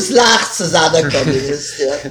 Schlag zusammengekommen ist. Ja.